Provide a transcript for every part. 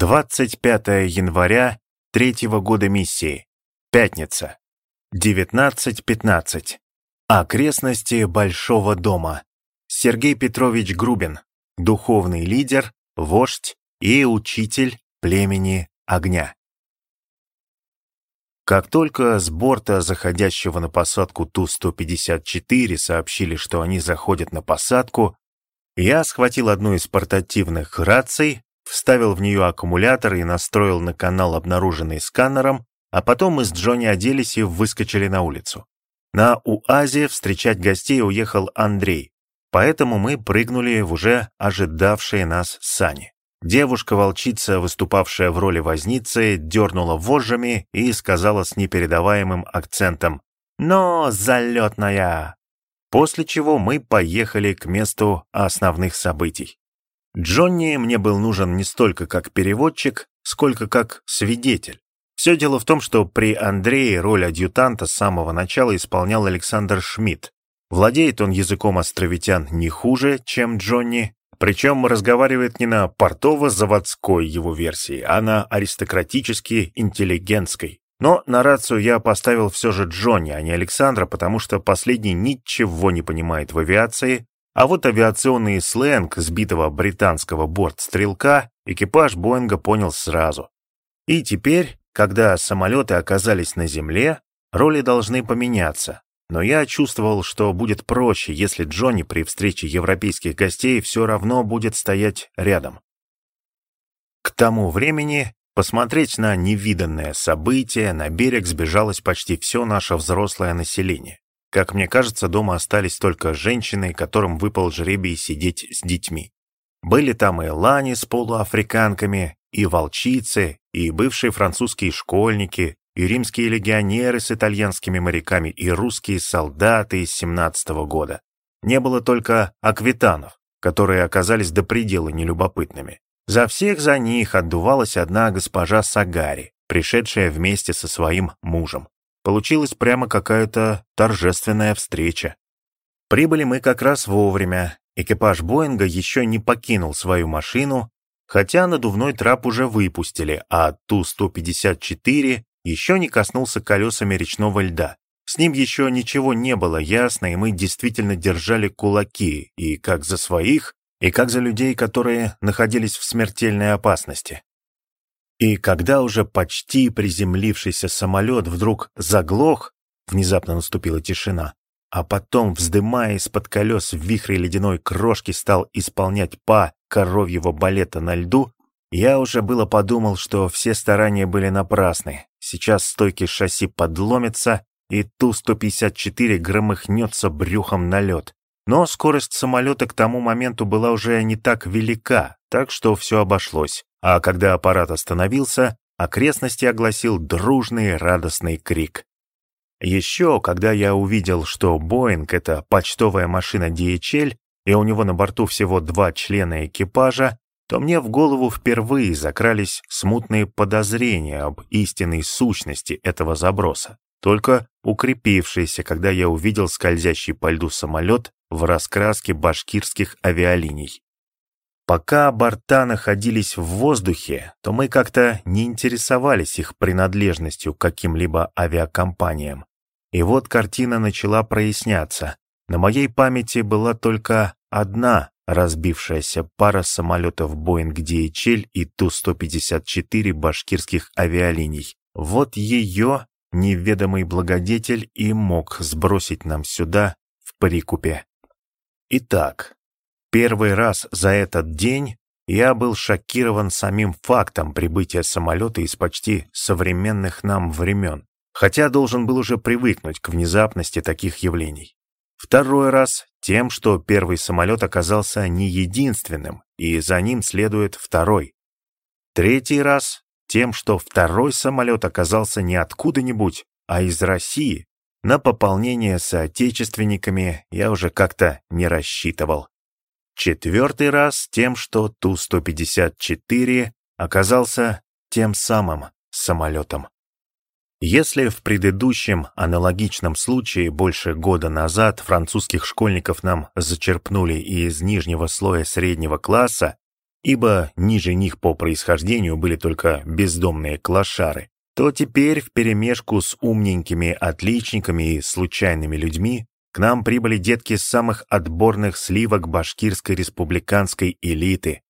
25 января третьего года миссии. Пятница. 19.15. Окрестности Большого дома. Сергей Петрович Грубин, духовный лидер, вождь и учитель племени огня. Как только с борта заходящего на посадку Ту-154 сообщили, что они заходят на посадку, я схватил одну из портативных раций, вставил в нее аккумулятор и настроил на канал, обнаруженный сканером, а потом мы с Джонни оделись и выскочили на улицу. На УАЗе встречать гостей уехал Андрей, поэтому мы прыгнули в уже ожидавшие нас сани. Девушка-волчица, выступавшая в роли возницы, дернула вожжами и сказала с непередаваемым акцентом «Но залетная!» После чего мы поехали к месту основных событий. Джонни мне был нужен не столько как переводчик, сколько как свидетель. Все дело в том, что при Андрее роль адъютанта с самого начала исполнял Александр Шмидт. Владеет он языком островитян не хуже, чем Джонни, причем разговаривает не на портово-заводской его версии, а на аристократически интеллигентской. Но на рацию я поставил все же Джонни, а не Александра, потому что последний ничего не понимает в авиации, а вот авиационный сленг сбитого британского бортстрелка экипаж Боинга понял сразу. И теперь, когда самолеты оказались на земле, роли должны поменяться. Но я чувствовал, что будет проще, если Джонни при встрече европейских гостей все равно будет стоять рядом. К тому времени посмотреть на невиданное событие на берег сбежалось почти все наше взрослое население. Как мне кажется, дома остались только женщины, которым выпал жребий сидеть с детьми. Были там и лани с полуафриканками, и волчицы, и бывшие французские школьники, и римские легионеры с итальянскими моряками, и русские солдаты из 17 -го года. Не было только аквитанов, которые оказались до предела нелюбопытными. За всех за них отдувалась одна госпожа Сагари, пришедшая вместе со своим мужем. Получилась прямо какая-то торжественная встреча. Прибыли мы как раз вовремя. Экипаж Боинга еще не покинул свою машину, хотя надувной трап уже выпустили, а Ту-154 еще не коснулся колесами речного льда. С ним еще ничего не было ясно, и мы действительно держали кулаки, и как за своих, и как за людей, которые находились в смертельной опасности. И когда уже почти приземлившийся самолет вдруг заглох, внезапно наступила тишина, а потом, вздымая из-под колес в вихре ледяной крошки, стал исполнять па коровьего балета на льду, я уже было подумал, что все старания были напрасны. Сейчас стойки шасси подломятся, и Ту-154 громыхнется брюхом на лед. Но скорость самолета к тому моменту была уже не так велика, так что все обошлось. А когда аппарат остановился, окрестности огласил дружный радостный крик. Еще, когда я увидел, что «Боинг» — это почтовая машина DHL, и у него на борту всего два члена экипажа, то мне в голову впервые закрались смутные подозрения об истинной сущности этого заброса, только укрепившиеся, когда я увидел скользящий по льду самолет в раскраске башкирских авиалиний. Пока борта находились в воздухе, то мы как-то не интересовались их принадлежностью к каким-либо авиакомпаниям. И вот картина начала проясняться. На моей памяти была только одна разбившаяся пара самолетов Boeing DHL и Ту-154 башкирских авиалиний. Вот ее неведомый благодетель и мог сбросить нам сюда в прикупе. Итак, первый раз за этот день я был шокирован самим фактом прибытия самолета из почти современных нам времен, хотя должен был уже привыкнуть к внезапности таких явлений. Второй раз тем, что первый самолет оказался не единственным, и за ним следует второй. Третий раз тем, что второй самолет оказался не откуда-нибудь, а из России. На пополнение соотечественниками я уже как-то не рассчитывал. Четвертый раз тем, что Ту-154 оказался тем самым самолетом. Если в предыдущем аналогичном случае больше года назад французских школьников нам зачерпнули из нижнего слоя среднего класса, ибо ниже них по происхождению были только бездомные клошары, то теперь вперемешку с умненькими отличниками и случайными людьми к нам прибыли детки с самых отборных сливок башкирской республиканской элиты.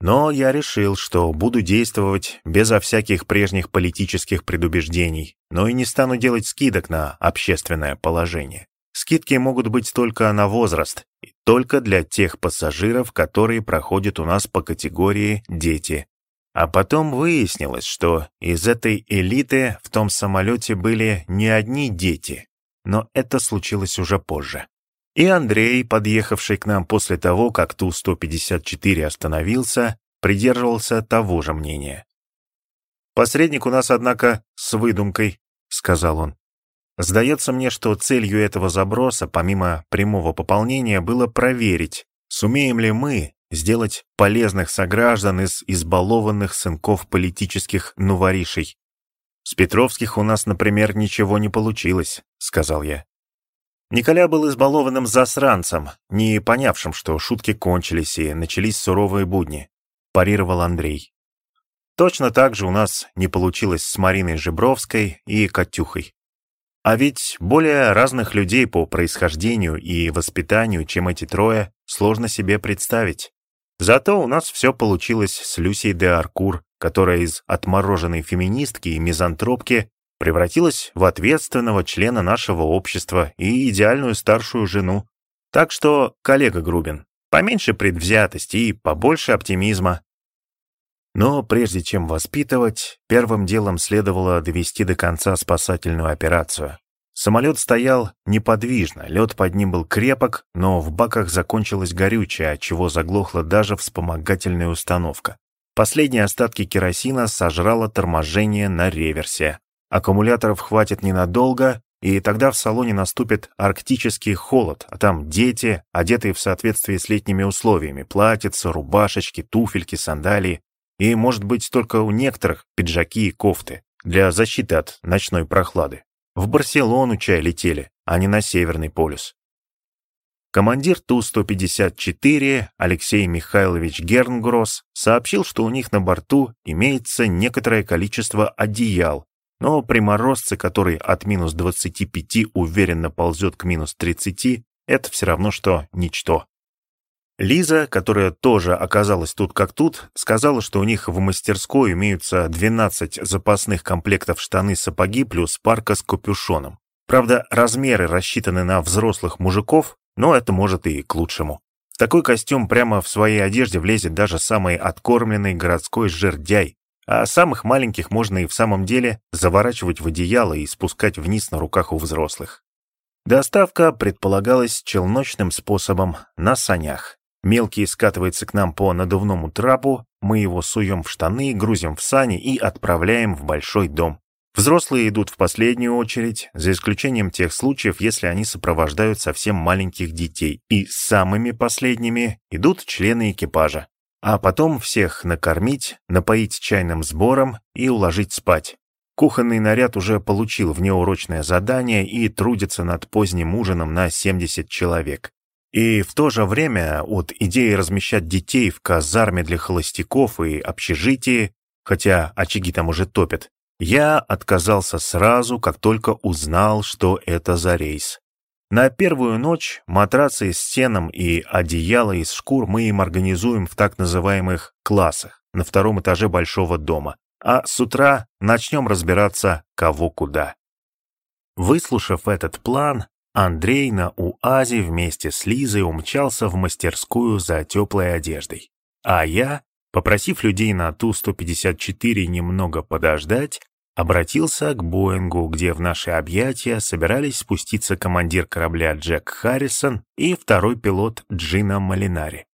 Но я решил, что буду действовать безо всяких прежних политических предубеждений, но и не стану делать скидок на общественное положение. Скидки могут быть только на возраст, и только для тех пассажиров, которые проходят у нас по категории «дети». А потом выяснилось, что из этой элиты в том самолете были не одни дети, но это случилось уже позже. И Андрей, подъехавший к нам после того, как Ту-154 остановился, придерживался того же мнения. «Посредник у нас, однако, с выдумкой», — сказал он. Сдается мне, что целью этого заброса, помимо прямого пополнения, было проверить, сумеем ли мы сделать полезных сограждан из избалованных сынков политических нуворишей. «С Петровских у нас, например, ничего не получилось», — сказал я. Николя был избалованным засранцем, не понявшим, что шутки кончились и начались суровые будни, парировал Андрей. Точно так же у нас не получилось с Мариной Жибровской и Катюхой. А ведь более разных людей по происхождению и воспитанию, чем эти трое, сложно себе представить. Зато у нас все получилось с Люсей де Аркур, которая из отмороженной феминистки и мизантропки превратилась в ответственного члена нашего общества и идеальную старшую жену. Так что, коллега Грубин, поменьше предвзятости и побольше оптимизма. Но прежде чем воспитывать, первым делом следовало довести до конца спасательную операцию. Самолет стоял неподвижно, лед под ним был крепок, но в баках закончилось горючее, от чего заглохла даже вспомогательная установка. Последние остатки керосина сожрало торможение на реверсе. Аккумуляторов хватит ненадолго, и тогда в салоне наступит арктический холод, а там дети, одетые в соответствии с летними условиями, платьица, рубашечки, туфельки, сандалии и, может быть, только у некоторых пиджаки и кофты для защиты от ночной прохлады. В Барселону чай летели, а не на Северный полюс. Командир Ту-154 Алексей Михайлович Гернгросс сообщил, что у них на борту имеется некоторое количество одеял, но при морозце, который от минус 25 уверенно ползет к минус 30, это все равно, что ничто. Лиза, которая тоже оказалась тут как тут, сказала, что у них в мастерской имеются 12 запасных комплектов штаны-сапоги плюс парка с капюшоном. Правда, размеры рассчитаны на взрослых мужиков, но это может и к лучшему. Такой костюм прямо в своей одежде влезет даже самый откормленный городской жердяй, а самых маленьких можно и в самом деле заворачивать в одеяло и спускать вниз на руках у взрослых. Доставка предполагалась челночным способом на санях. Мелкий скатывается к нам по надувному трапу, мы его суем в штаны, грузим в сани и отправляем в большой дом. Взрослые идут в последнюю очередь, за исключением тех случаев, если они сопровождают совсем маленьких детей, и самыми последними идут члены экипажа. А потом всех накормить, напоить чайным сбором и уложить спать. Кухонный наряд уже получил внеурочное задание и трудится над поздним ужином на 70 человек. И в то же время от идеи размещать детей в казарме для холостяков и общежитии, хотя очаги там уже топят, я отказался сразу, как только узнал, что это за рейс. На первую ночь матрацы с сеном и одеяло из шкур мы им организуем в так называемых классах на втором этаже большого дома, а с утра начнем разбираться, кого куда. Выслушав этот план, Андрей на УАЗе вместе с Лизой умчался в мастерскую за теплой одеждой. А я, попросив людей на Ту-154 немного подождать, обратился к Боингу, где в наши объятия собирались спуститься командир корабля Джек Харрисон и второй пилот Джина Малинари.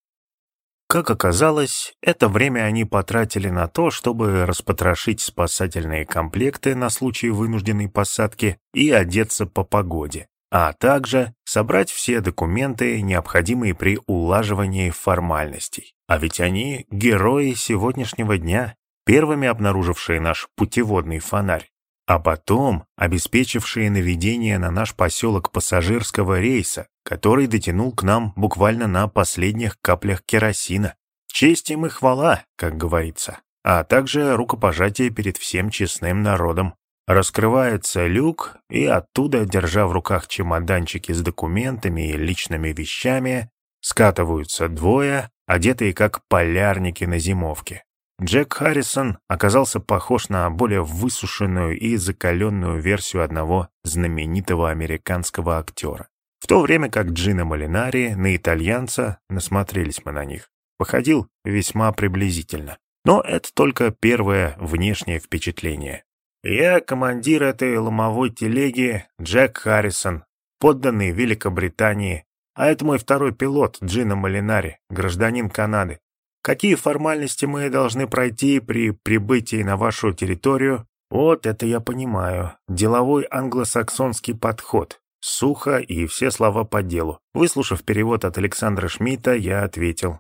Как оказалось, это время они потратили на то, чтобы распотрошить спасательные комплекты на случай вынужденной посадки и одеться по погоде а также собрать все документы, необходимые при улаживании формальностей. А ведь они герои сегодняшнего дня, первыми обнаружившие наш путеводный фонарь, а потом обеспечившие наведение на наш поселок пассажирского рейса, который дотянул к нам буквально на последних каплях керосина. Честь им и хвала, как говорится, а также рукопожатие перед всем честным народом. Раскрывается люк, и оттуда, держа в руках чемоданчики с документами и личными вещами, скатываются двое, одетые как полярники на зимовке. Джек Харрисон оказался похож на более высушенную и закаленную версию одного знаменитого американского актера. В то время как Джина Малинари на итальянца, насмотрелись мы на них, походил весьма приблизительно. Но это только первое внешнее впечатление. Я командир этой ломовой телеги Джек Харрисон, подданный Великобритании, а это мой второй пилот Джина Малинари, гражданин Канады. Какие формальности мы должны пройти при прибытии на вашу территорию? Вот это я понимаю. Деловой англосаксонский подход. Сухо и все слова по делу. Выслушав перевод от Александра Шмидта, я ответил.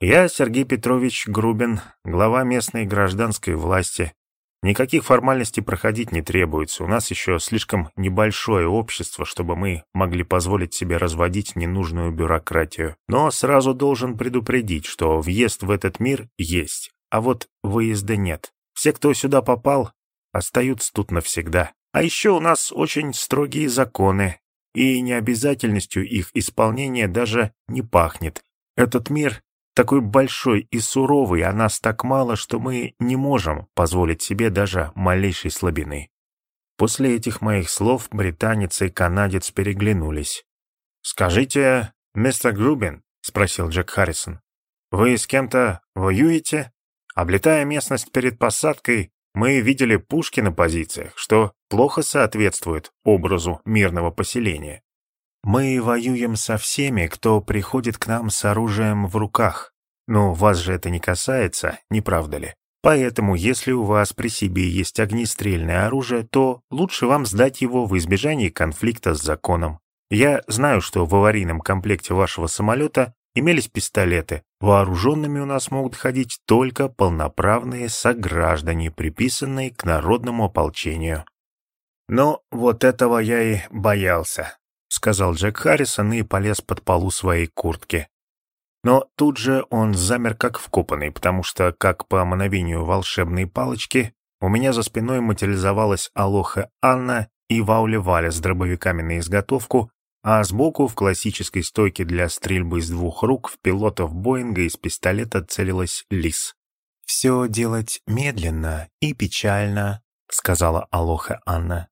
Я Сергей Петрович Грубин, глава местной гражданской власти. Никаких формальностей проходить не требуется. У нас еще слишком небольшое общество, чтобы мы могли позволить себе разводить ненужную бюрократию. Но сразу должен предупредить, что въезд в этот мир есть, а вот выезда нет. Все, кто сюда попал, остаются тут навсегда. А еще у нас очень строгие законы, и необязательностью их исполнения даже не пахнет. Этот мир такой большой и суровый, а нас так мало, что мы не можем позволить себе даже малейшей слабины. После этих моих слов британец и канадец переглянулись. «Скажите, мистер Грубин», — спросил Джек Харрисон, — «вы с кем-то воюете? Облетая местность перед посадкой, мы видели пушки на позициях, что плохо соответствует образу мирного поселения. Мы воюем со всеми, кто приходит к нам с оружием в руках. Но вас же это не касается, не правда ли? Поэтому, если у вас при себе есть огнестрельное оружие, то лучше вам сдать его в избежании конфликта с законом. Я знаю, что в аварийном комплекте вашего самолета имелись пистолеты. Вооруженными у нас могут ходить только полноправные сограждане, приписанные к народному ополчению. Но вот этого я и боялся сказал Джек Харрисон и полез под полу своей куртки. Но тут же он замер как вкопанный, потому что, как по мановению волшебной палочки, у меня за спиной материализовалась Алоха Анна и Ваули Валя с дробовиками на изготовку, а сбоку в классической стойке для стрельбы из двух рук в пилотов Боинга из пистолета целилась Лис. «Все делать медленно и печально», — сказала Алоха Анна.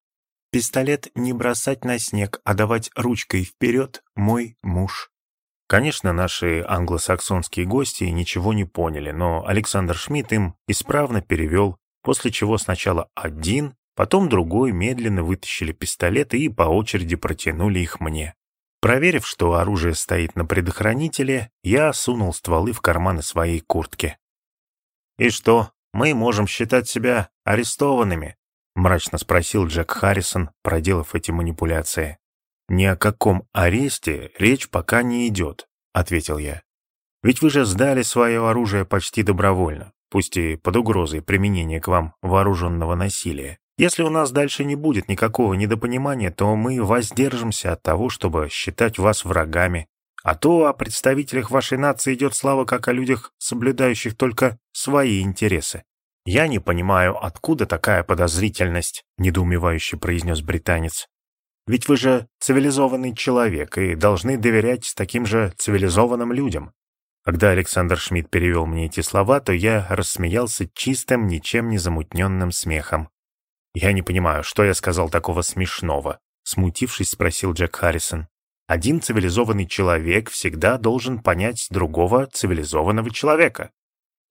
Пистолет не бросать на снег, а давать ручкой вперед мой муж. Конечно, наши англосаксонские гости ничего не поняли, но Александр Шмидт им исправно перевел, после чего сначала один, потом другой медленно вытащили пистолеты и по очереди протянули их мне. Проверив, что оружие стоит на предохранителе, я сунул стволы в карманы своей куртки. «И что, мы можем считать себя арестованными?» — мрачно спросил Джек Харрисон, проделав эти манипуляции. «Ни о каком аресте речь пока не идет», — ответил я. «Ведь вы же сдали свое оружие почти добровольно, пусть и под угрозой применения к вам вооруженного насилия. Если у нас дальше не будет никакого недопонимания, то мы воздержимся от того, чтобы считать вас врагами. А то о представителях вашей нации идет слава как о людях, соблюдающих только свои интересы. «Я не понимаю, откуда такая подозрительность», — недоумевающе произнес британец. «Ведь вы же цивилизованный человек и должны доверять таким же цивилизованным людям». Когда Александр Шмидт перевел мне эти слова, то я рассмеялся чистым, ничем не замутненным смехом. «Я не понимаю, что я сказал такого смешного?» Смутившись, спросил Джек Харрисон. «Один цивилизованный человек всегда должен понять другого цивилизованного человека.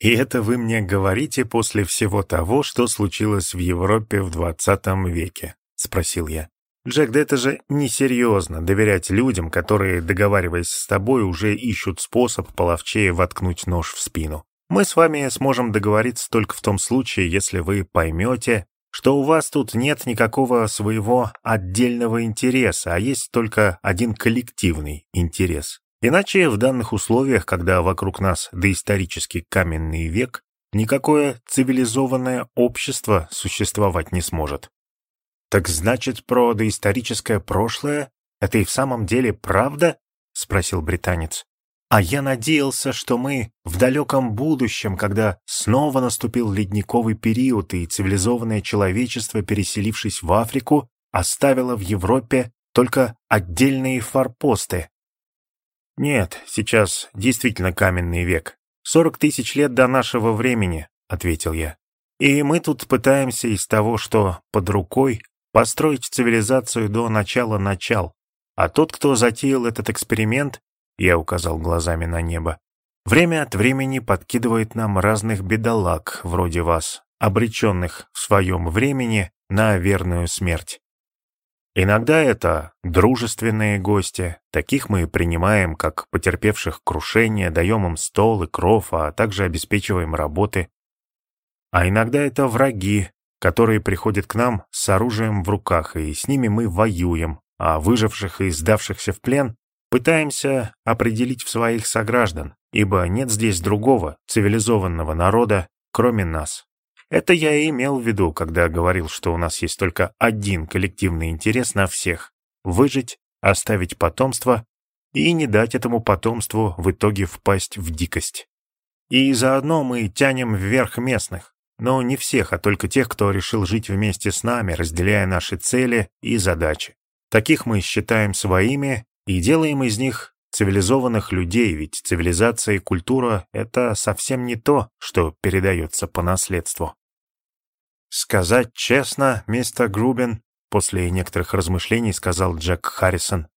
И это вы мне говорите после всего того, что случилось в Европе в 20 веке?» — спросил я. «Джек, да это же несерьезно доверять людям, которые, договариваясь с тобой, уже ищут способ половчее воткнуть нож в спину. Мы с вами сможем договориться только в том случае, если вы поймете, что у вас тут нет никакого своего отдельного интереса, а есть только один коллективный интерес. Иначе в данных условиях, когда вокруг нас доисторический каменный век, никакое цивилизованное общество существовать не сможет. «Так значит, про доисторическое прошлое это и в самом деле правда?» — спросил британец. А я надеялся, что мы в далеком будущем, когда снова наступил ледниковый период и цивилизованное человечество, переселившись в Африку, оставило в Европе только отдельные форпосты. Нет, сейчас действительно каменный век. Сорок тысяч лет до нашего времени, ответил я. И мы тут пытаемся из того, что под рукой, построить цивилизацию до начала начал. А тот, кто затеял этот эксперимент, я указал глазами на небо, время от времени подкидывает нам разных бедолаг, вроде вас, обреченных в своем времени на верную смерть. Иногда это дружественные гости, таких мы принимаем как потерпевших крушение, даем им стол и кров, а также обеспечиваем работы. А иногда это враги, которые приходят к нам с оружием в руках, и с ними мы воюем, а выживших и сдавшихся в плен пытаемся определить в своих сограждан, ибо нет здесь другого цивилизованного народа, кроме нас. Это я и имел в виду, когда говорил, что у нас есть только один коллективный интерес на всех — выжить, оставить потомство и не дать этому потомству в итоге впасть в дикость. И заодно мы тянем вверх местных, но не всех, а только тех, кто решил жить вместе с нами, разделяя наши цели и задачи. Таких мы считаем своими и делаем из них цивилизованных людей, ведь цивилизация и культура — это совсем не то, что передается по наследству. «Сказать честно, мистер Грубин», — после некоторых размышлений сказал Джек Харрисон,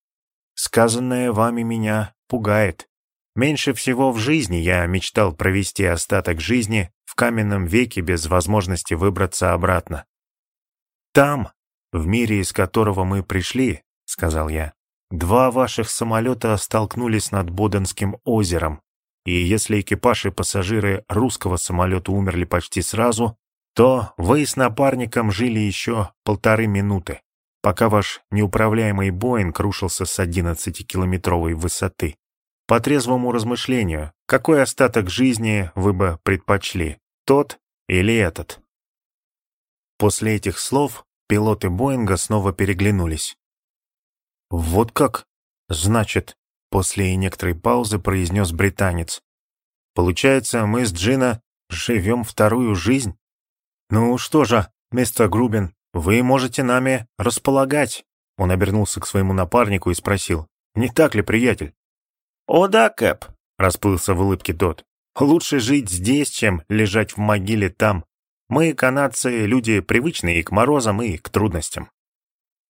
«сказанное вами меня пугает. Меньше всего в жизни я мечтал провести остаток жизни в каменном веке без возможности выбраться обратно. Там, в мире, из которого мы пришли, — сказал я, — два ваших самолета столкнулись над Боденским озером, и если экипаж и пассажиры русского самолета умерли почти сразу, то вы с напарником жили еще полторы минуты, пока ваш неуправляемый Боинг рушился с 11-километровой высоты. По трезвому размышлению, какой остаток жизни вы бы предпочли, тот или этот? После этих слов пилоты Боинга снова переглянулись. «Вот как? Значит...» После некоторой паузы произнес британец. «Получается, мы с Джина живем вторую жизнь?» «Ну что же, мистер Грубин, вы можете нами располагать?» Он обернулся к своему напарнику и спросил. «Не так ли, приятель?» «О да, Кэп», — расплылся в улыбке тот. «Лучше жить здесь, чем лежать в могиле там. Мы, канадцы, люди привычные и к морозам, и к трудностям».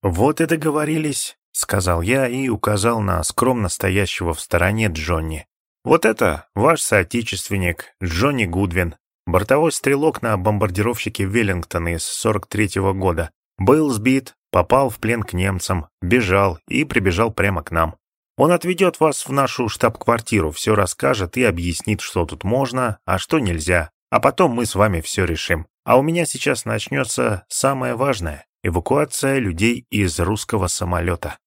«Вот и договорились», — сказал я и указал на скромно стоящего в стороне Джонни. «Вот это ваш соотечественник, Джонни Гудвин, Бортовой стрелок на бомбардировщике Веллингтон из 43-го года. Был сбит, попал в плен к немцам, бежал и прибежал прямо к нам. Он отведет вас в нашу штаб-квартиру, все расскажет и объяснит, что тут можно, а что нельзя. А потом мы с вами все решим. А у меня сейчас начнется самое важное — эвакуация людей из русского самолета.